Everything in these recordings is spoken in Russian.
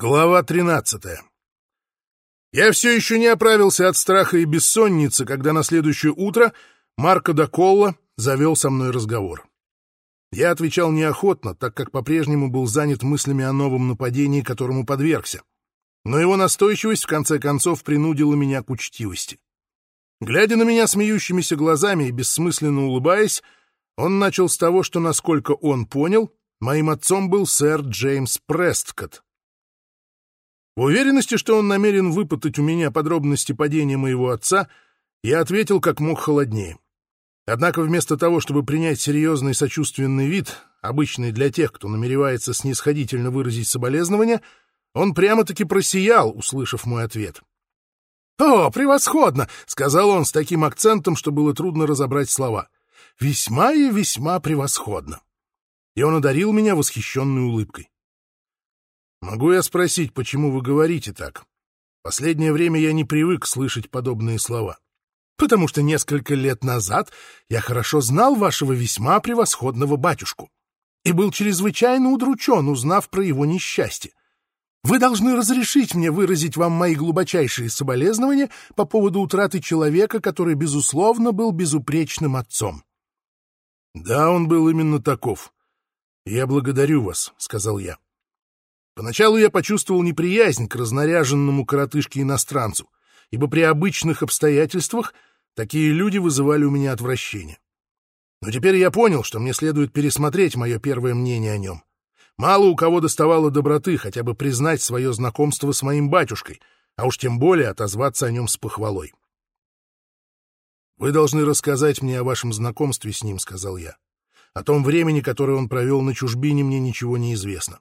Глава 13 Я все еще не оправился от страха и бессонницы, когда на следующее утро Марко Даколла завел со мной разговор. Я отвечал неохотно, так как по-прежнему был занят мыслями о новом нападении, которому подвергся. Но его настойчивость, в конце концов, принудила меня к учтивости. Глядя на меня смеющимися глазами и бессмысленно улыбаясь, он начал с того, что, насколько он понял, моим отцом был сэр Джеймс Престкотт, в уверенности, что он намерен выпытать у меня подробности падения моего отца, я ответил как мог холоднее. Однако вместо того, чтобы принять серьезный сочувственный вид, обычный для тех, кто намеревается снисходительно выразить соболезнования, он прямо-таки просиял, услышав мой ответ. «О, превосходно!» — сказал он с таким акцентом, что было трудно разобрать слова. «Весьма и весьма превосходно!» И он одарил меня восхищенной улыбкой. Могу я спросить, почему вы говорите так? Последнее время я не привык слышать подобные слова. Потому что несколько лет назад я хорошо знал вашего весьма превосходного батюшку и был чрезвычайно удручен, узнав про его несчастье. Вы должны разрешить мне выразить вам мои глубочайшие соболезнования по поводу утраты человека, который, безусловно, был безупречным отцом. — Да, он был именно таков. — Я благодарю вас, — сказал я. Поначалу я почувствовал неприязнь к разнаряженному коротышке-иностранцу, ибо при обычных обстоятельствах такие люди вызывали у меня отвращение. Но теперь я понял, что мне следует пересмотреть мое первое мнение о нем. Мало у кого доставало доброты хотя бы признать свое знакомство с моим батюшкой, а уж тем более отозваться о нем с похвалой. «Вы должны рассказать мне о вашем знакомстве с ним», — сказал я. «О том времени, которое он провел на чужбине, мне ничего не известно.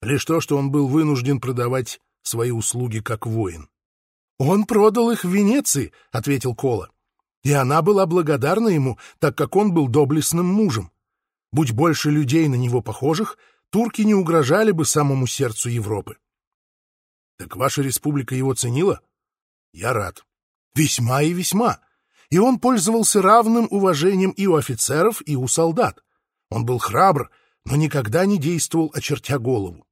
Лишь то, что он был вынужден продавать свои услуги как воин. «Он продал их в Венеции», — ответил Кола. «И она была благодарна ему, так как он был доблестным мужем. Будь больше людей на него похожих, турки не угрожали бы самому сердцу Европы». «Так ваша республика его ценила?» «Я рад». «Весьма и весьма. И он пользовался равным уважением и у офицеров, и у солдат. Он был храбр, но никогда не действовал, очертя голову.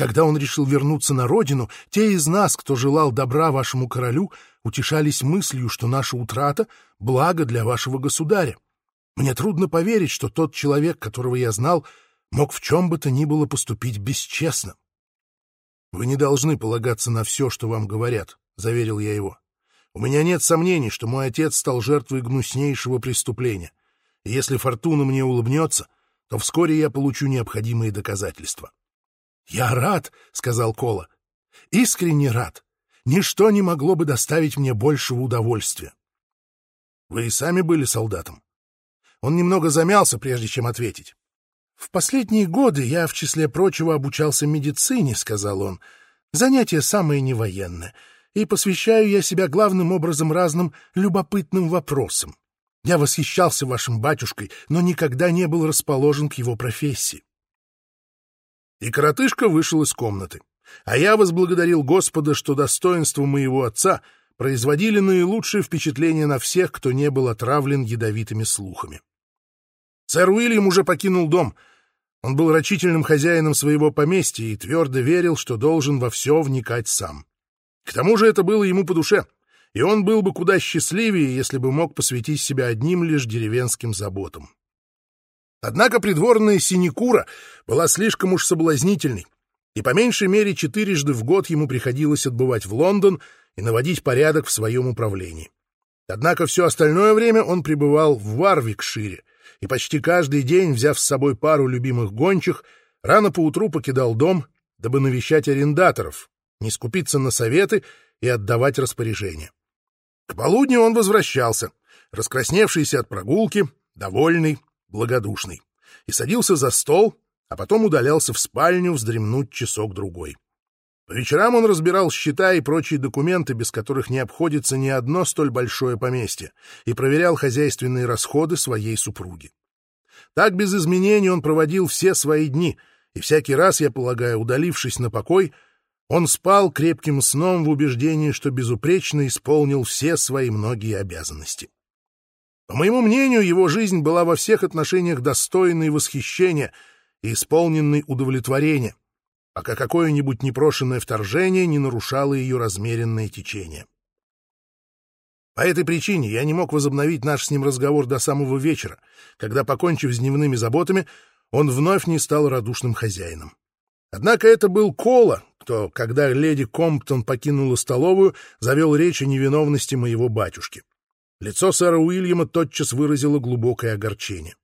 Когда он решил вернуться на родину, те из нас, кто желал добра вашему королю, утешались мыслью, что наша утрата — благо для вашего государя. Мне трудно поверить, что тот человек, которого я знал, мог в чем бы то ни было поступить бесчестно. — Вы не должны полагаться на все, что вам говорят, — заверил я его. — У меня нет сомнений, что мой отец стал жертвой гнуснейшего преступления, и если фортуна мне улыбнется, то вскоре я получу необходимые доказательства. «Я рад», — сказал Кола. «Искренне рад. Ничто не могло бы доставить мне большего удовольствия». «Вы и сами были солдатом?» Он немного замялся, прежде чем ответить. «В последние годы я, в числе прочего, обучался медицине», — сказал он. «Занятие самое невоенное, и посвящаю я себя главным образом разным любопытным вопросам. Я восхищался вашим батюшкой, но никогда не был расположен к его профессии. И коротышка вышел из комнаты. А я возблагодарил Господа, что достоинства моего отца производили наилучшее впечатление на всех, кто не был отравлен ядовитыми слухами. Сэр Уильям уже покинул дом. Он был рачительным хозяином своего поместья и твердо верил, что должен во все вникать сам. К тому же это было ему по душе, и он был бы куда счастливее, если бы мог посвятить себя одним лишь деревенским заботам. Однако придворная синекура была слишком уж соблазнительной, и по меньшей мере четырежды в год ему приходилось отбывать в Лондон и наводить порядок в своем управлении. Однако все остальное время он пребывал в Варвикшире, и почти каждый день, взяв с собой пару любимых гончих, рано поутру покидал дом, дабы навещать арендаторов, не скупиться на советы и отдавать распоряжения. К полудню он возвращался, раскрасневшийся от прогулки, довольный, благодушный, и садился за стол, а потом удалялся в спальню вздремнуть часок-другой. По вечерам он разбирал счета и прочие документы, без которых не обходится ни одно столь большое поместье, и проверял хозяйственные расходы своей супруги. Так без изменений он проводил все свои дни, и всякий раз, я полагаю, удалившись на покой, он спал крепким сном в убеждении, что безупречно исполнил все свои многие обязанности. По моему мнению, его жизнь была во всех отношениях достойной восхищения и исполненной удовлетворения. пока какое-нибудь непрошенное вторжение не нарушало ее размеренное течение. По этой причине я не мог возобновить наш с ним разговор до самого вечера, когда, покончив с дневными заботами, он вновь не стал радушным хозяином. Однако это был Кола, кто, когда леди Комптон покинула столовую, завел речь о невиновности моего батюшки. Лицо сэра Уильяма тотчас выразило глубокое огорчение.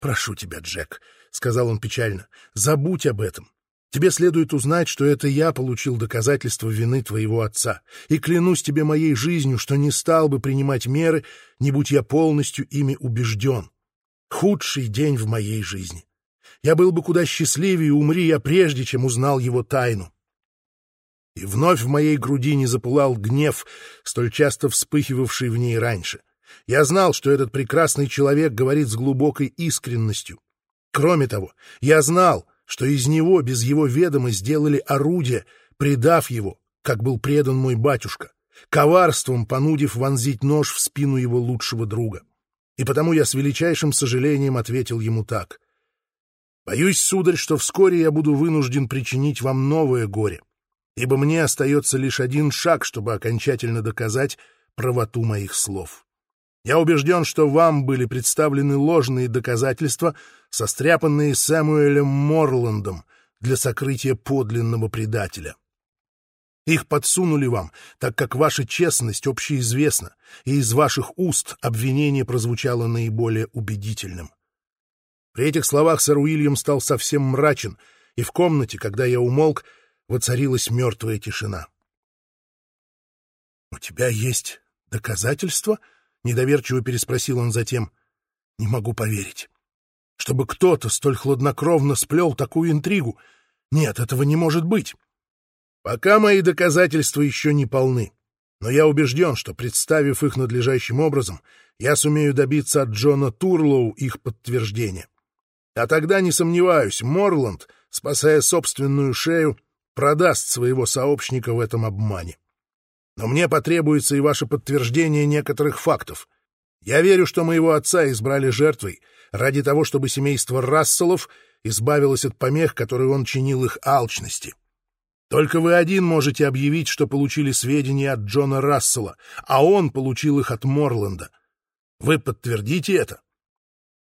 «Прошу тебя, Джек», — сказал он печально, — «забудь об этом. Тебе следует узнать, что это я получил доказательство вины твоего отца, и клянусь тебе моей жизнью, что не стал бы принимать меры, не будь я полностью ими убежден. Худший день в моей жизни. Я был бы куда счастливее, умри я прежде, чем узнал его тайну. И вновь в моей груди не запылал гнев, столь часто вспыхивавший в ней раньше. Я знал, что этот прекрасный человек говорит с глубокой искренностью. Кроме того, я знал, что из него без его ведома сделали орудие, предав его, как был предан мой батюшка, коварством понудив вонзить нож в спину его лучшего друга. И потому я с величайшим сожалением ответил ему так. Боюсь, сударь, что вскоре я буду вынужден причинить вам новое горе, ибо мне остается лишь один шаг, чтобы окончательно доказать правоту моих слов. Я убежден, что вам были представлены ложные доказательства, состряпанные Сэмуэлем Морландом для сокрытия подлинного предателя. Их подсунули вам, так как ваша честность общеизвестна, и из ваших уст обвинение прозвучало наиболее убедительным. При этих словах сэр Уильям стал совсем мрачен, и в комнате, когда я умолк, воцарилась мертвая тишина. — У тебя есть доказательства? — недоверчиво переспросил он затем. — Не могу поверить. Чтобы кто-то столь хладнокровно сплел такую интригу. Нет, этого не может быть. Пока мои доказательства еще не полны, но я убежден, что, представив их надлежащим образом, я сумею добиться от Джона Турлоу их подтверждения. А тогда, не сомневаюсь, Морланд, спасая собственную шею, продаст своего сообщника в этом обмане. Но мне потребуется и ваше подтверждение некоторых фактов. Я верю, что моего отца избрали жертвой ради того, чтобы семейство Расселов избавилось от помех, которые он чинил их алчности. Только вы один можете объявить, что получили сведения от Джона Рассела, а он получил их от Морланда. Вы подтвердите это?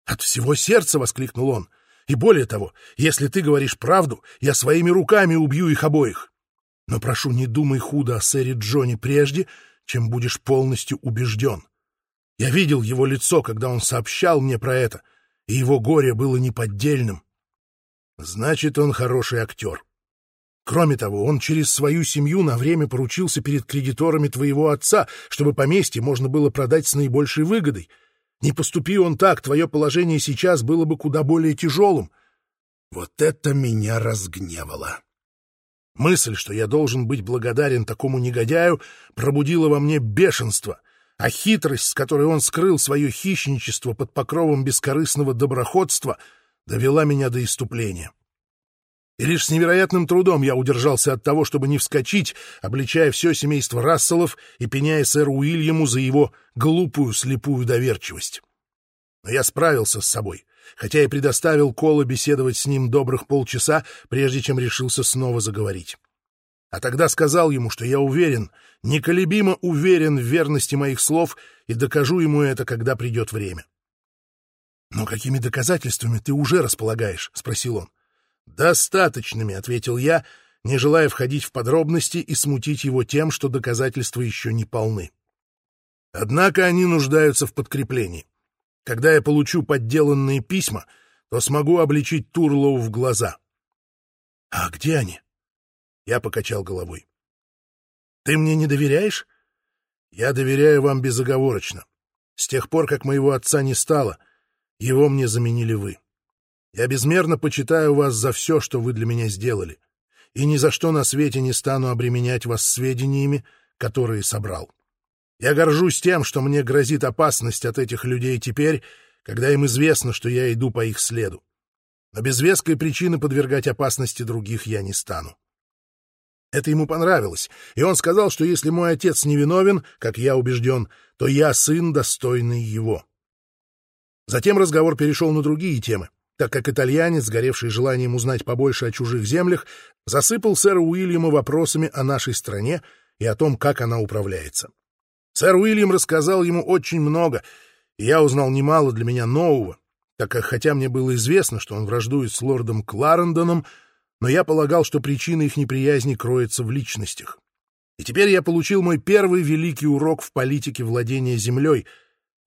«От всего сердца!» — воскликнул он. «И более того, если ты говоришь правду, я своими руками убью их обоих. Но прошу, не думай худо о сэре Джоне прежде, чем будешь полностью убежден. Я видел его лицо, когда он сообщал мне про это, и его горе было неподдельным. Значит, он хороший актер. Кроме того, он через свою семью на время поручился перед кредиторами твоего отца, чтобы поместье можно было продать с наибольшей выгодой — не поступи он так, твое положение сейчас было бы куда более тяжелым. Вот это меня разгневало. Мысль, что я должен быть благодарен такому негодяю, пробудила во мне бешенство, а хитрость, с которой он скрыл свое хищничество под покровом бескорыстного доброходства, довела меня до иступления. И лишь с невероятным трудом я удержался от того, чтобы не вскочить, обличая все семейство Расселов и пеняя сэру Уильяму за его глупую слепую доверчивость. Но я справился с собой, хотя и предоставил Кола беседовать с ним добрых полчаса, прежде чем решился снова заговорить. А тогда сказал ему, что я уверен, неколебимо уверен в верности моих слов и докажу ему это, когда придет время. — Но какими доказательствами ты уже располагаешь? — спросил он. «Достаточными», — ответил я, не желая входить в подробности и смутить его тем, что доказательства еще не полны. Однако они нуждаются в подкреплении. Когда я получу подделанные письма, то смогу обличить Турлоу в глаза. — А где они? Я покачал головой. — Ты мне не доверяешь? — Я доверяю вам безоговорочно. С тех пор, как моего отца не стало, его мне заменили вы. Я безмерно почитаю вас за все, что вы для меня сделали, и ни за что на свете не стану обременять вас сведениями, которые собрал. Я горжусь тем, что мне грозит опасность от этих людей теперь, когда им известно, что я иду по их следу. Но без веской причины подвергать опасности других я не стану. Это ему понравилось, и он сказал, что если мой отец невиновен, как я убежден, то я сын, достойный его. Затем разговор перешел на другие темы так как итальянец, сгоревший желанием узнать побольше о чужих землях, засыпал сэра Уильяма вопросами о нашей стране и о том, как она управляется. Сэр Уильям рассказал ему очень много, и я узнал немало для меня нового, так как хотя мне было известно, что он враждует с лордом Кларендоном, но я полагал, что причина их неприязни кроется в личностях. И теперь я получил мой первый великий урок в политике владения землей,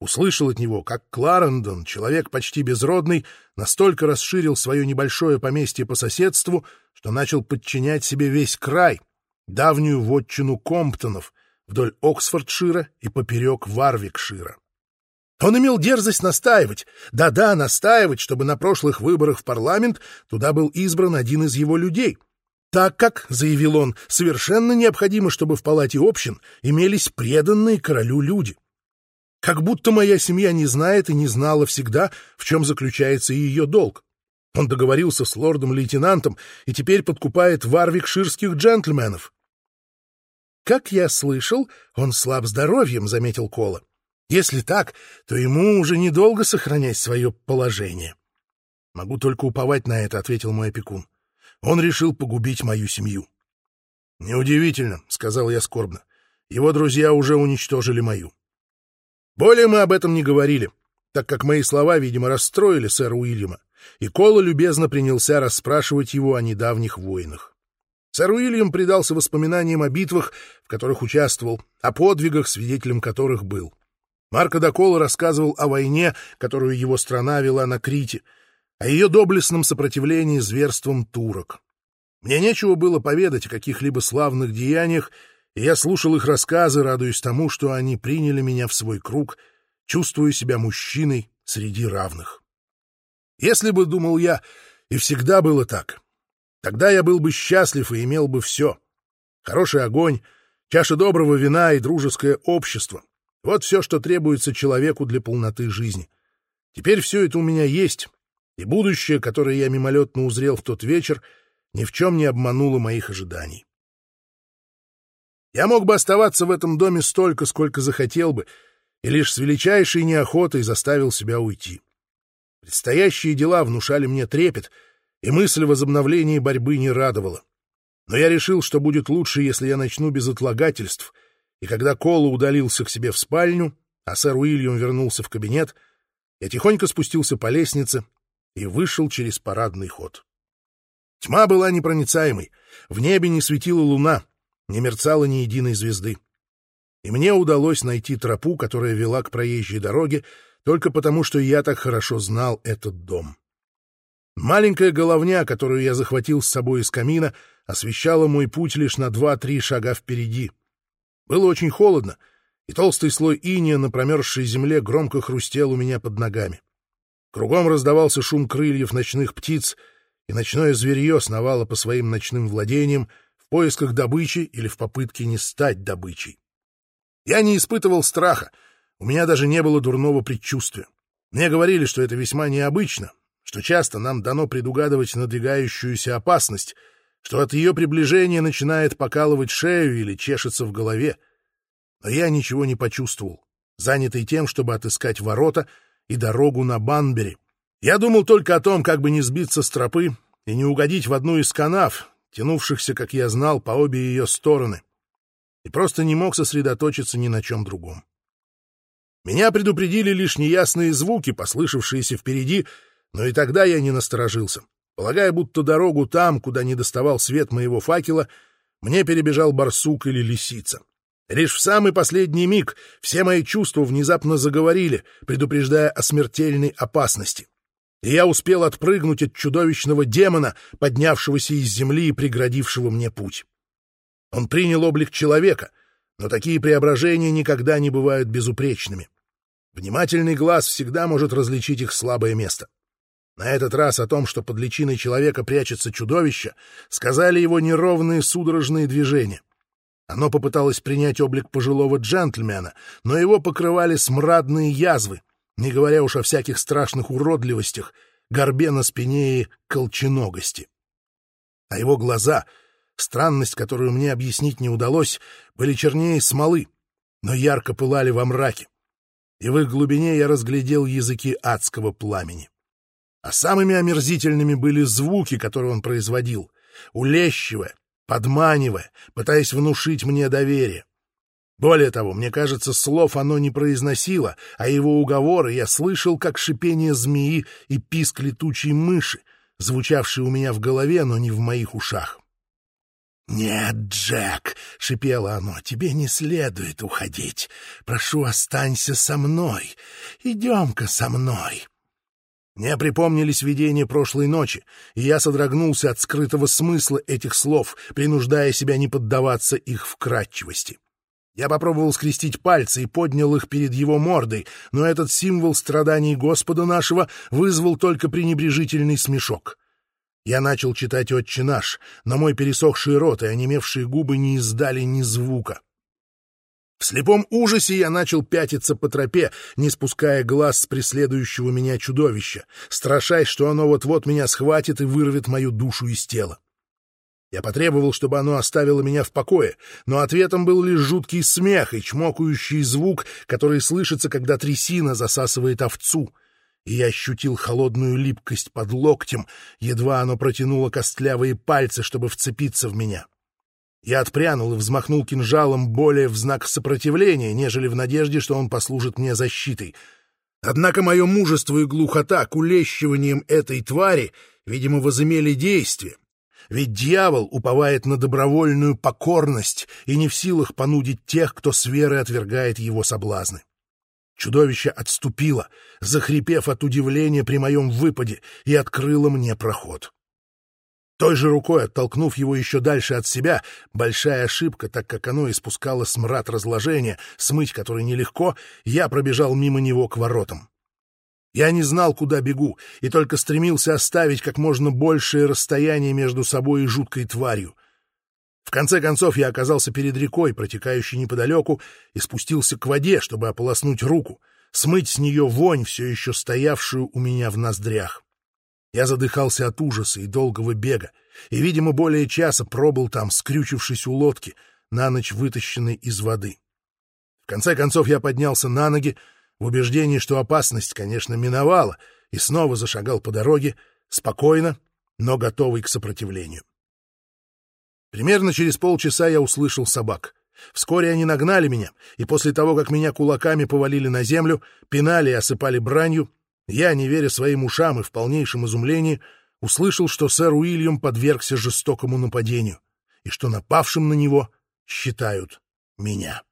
услышал от него, как Кларендон, человек почти безродный, настолько расширил свое небольшое поместье по соседству, что начал подчинять себе весь край, давнюю вотчину Комптонов, вдоль Оксфордшира и поперек Варвикшира. Он имел дерзость настаивать, да-да, настаивать, чтобы на прошлых выборах в парламент туда был избран один из его людей. Так как, заявил он, совершенно необходимо, чтобы в палате общин имелись преданные королю люди. Как будто моя семья не знает и не знала всегда, в чем заключается ее долг. Он договорился с лордом-лейтенантом и теперь подкупает варвикширских джентльменов. «Как я слышал, он слаб здоровьем», — заметил Кола. «Если так, то ему уже недолго сохранять свое положение». «Могу только уповать на это», — ответил мой опекун. «Он решил погубить мою семью». «Неудивительно», — сказал я скорбно. «Его друзья уже уничтожили мою». Более мы об этом не говорили, так как мои слова, видимо, расстроили сэра Уильяма, и Кола любезно принялся расспрашивать его о недавних войнах. Сэр Уильям предался воспоминаниям о битвах, в которых участвовал, о подвигах, свидетелем которых был. Марко Докола рассказывал о войне, которую его страна вела на Крите, о ее доблестном сопротивлении зверствам турок. Мне нечего было поведать о каких-либо славных деяниях, и я слушал их рассказы, радуясь тому, что они приняли меня в свой круг, чувствуя себя мужчиной среди равных. Если бы, думал я, и всегда было так, Тогда я был бы счастлив и имел бы все. Хороший огонь, чаша доброго вина и дружеское общество. Вот все, что требуется человеку для полноты жизни. Теперь все это у меня есть, и будущее, которое я мимолетно узрел в тот вечер, ни в чем не обмануло моих ожиданий. Я мог бы оставаться в этом доме столько, сколько захотел бы, и лишь с величайшей неохотой заставил себя уйти. Предстоящие дела внушали мне трепет — и мысль о возобновлении борьбы не радовала. Но я решил, что будет лучше, если я начну без отлагательств, и когда Кола удалился к себе в спальню, а сэр Уильям вернулся в кабинет, я тихонько спустился по лестнице и вышел через парадный ход. Тьма была непроницаемой, в небе не светила луна, не мерцала ни единой звезды. И мне удалось найти тропу, которая вела к проезжей дороге, только потому, что я так хорошо знал этот дом. Маленькая головня, которую я захватил с собой из камина, освещала мой путь лишь на два-три шага впереди. Было очень холодно, и толстый слой иния на промерзшей земле громко хрустел у меня под ногами. Кругом раздавался шум крыльев ночных птиц, и ночное зверье сновало по своим ночным владениям поисках добычи или в попытке не стать добычей. Я не испытывал страха, у меня даже не было дурного предчувствия. Мне говорили, что это весьма необычно, что часто нам дано предугадывать надвигающуюся опасность, что от ее приближения начинает покалывать шею или чешется в голове. Но я ничего не почувствовал, занятый тем, чтобы отыскать ворота и дорогу на Банбери. Я думал только о том, как бы не сбиться с тропы и не угодить в одну из канав, тянувшихся, как я знал, по обе ее стороны, и просто не мог сосредоточиться ни на чем другом. Меня предупредили лишь неясные звуки, послышавшиеся впереди, но и тогда я не насторожился, полагая, будто дорогу там, куда не доставал свет моего факела, мне перебежал барсук или лисица. Лишь в самый последний миг все мои чувства внезапно заговорили, предупреждая о смертельной опасности. И я успел отпрыгнуть от чудовищного демона, поднявшегося из земли и преградившего мне путь. Он принял облик человека, но такие преображения никогда не бывают безупречными. Внимательный глаз всегда может различить их слабое место. На этот раз о том, что под личиной человека прячется чудовище, сказали его неровные судорожные движения. Оно попыталось принять облик пожилого джентльмена, но его покрывали смрадные язвы, не говоря уж о всяких страшных уродливостях, горбе на спине и колченогости. А его глаза, странность, которую мне объяснить не удалось, были чернее смолы, но ярко пылали во мраке, и в их глубине я разглядел языки адского пламени. А самыми омерзительными были звуки, которые он производил, улещивая, подманивая, пытаясь внушить мне доверие. Более того, мне кажется, слов оно не произносило, а его уговоры я слышал, как шипение змеи и писк летучей мыши, звучавшие у меня в голове, но не в моих ушах. «Нет, Джек!» — шипело оно. «Тебе не следует уходить. Прошу, останься со мной. Идем-ка со мной!» Мне припомнились видения прошлой ночи, и я содрогнулся от скрытого смысла этих слов, принуждая себя не поддаваться их вкрадчивости. Я попробовал скрестить пальцы и поднял их перед его мордой, но этот символ страданий Господа нашего вызвал только пренебрежительный смешок. Я начал читать «Отче наш», но мой пересохший рот и онемевшие губы не издали ни звука. В слепом ужасе я начал пятиться по тропе, не спуская глаз с преследующего меня чудовища, страшась, что оно вот-вот меня схватит и вырвет мою душу из тела. Я потребовал, чтобы оно оставило меня в покое, но ответом был лишь жуткий смех и чмокающий звук, который слышится, когда трясина засасывает овцу. И я ощутил холодную липкость под локтем, едва оно протянуло костлявые пальцы, чтобы вцепиться в меня. Я отпрянул и взмахнул кинжалом более в знак сопротивления, нежели в надежде, что он послужит мне защитой. Однако мое мужество и глухота к улещиваниям этой твари, видимо, возымели действие ведь дьявол уповает на добровольную покорность и не в силах понудить тех, кто с верой отвергает его соблазны. Чудовище отступило, захрипев от удивления при моем выпаде, и открыло мне проход. Той же рукой, оттолкнув его еще дальше от себя, большая ошибка, так как оно испускало смрад разложения, смыть который нелегко, я пробежал мимо него к воротам. Я не знал, куда бегу, и только стремился оставить как можно большее расстояние между собой и жуткой тварью. В конце концов я оказался перед рекой, протекающей неподалеку, и спустился к воде, чтобы ополоснуть руку, смыть с нее вонь, все еще стоявшую у меня в ноздрях. Я задыхался от ужаса и долгого бега, и, видимо, более часа пробыл там, скрючившись у лодки, на ночь вытащенной из воды. В конце концов я поднялся на ноги, в убеждении, что опасность, конечно, миновала, и снова зашагал по дороге, спокойно, но готовый к сопротивлению. Примерно через полчаса я услышал собак. Вскоре они нагнали меня, и после того, как меня кулаками повалили на землю, пинали и осыпали бранью, я, не веря своим ушам и в полнейшем изумлении, услышал, что сэр Уильям подвергся жестокому нападению и что напавшим на него считают меня.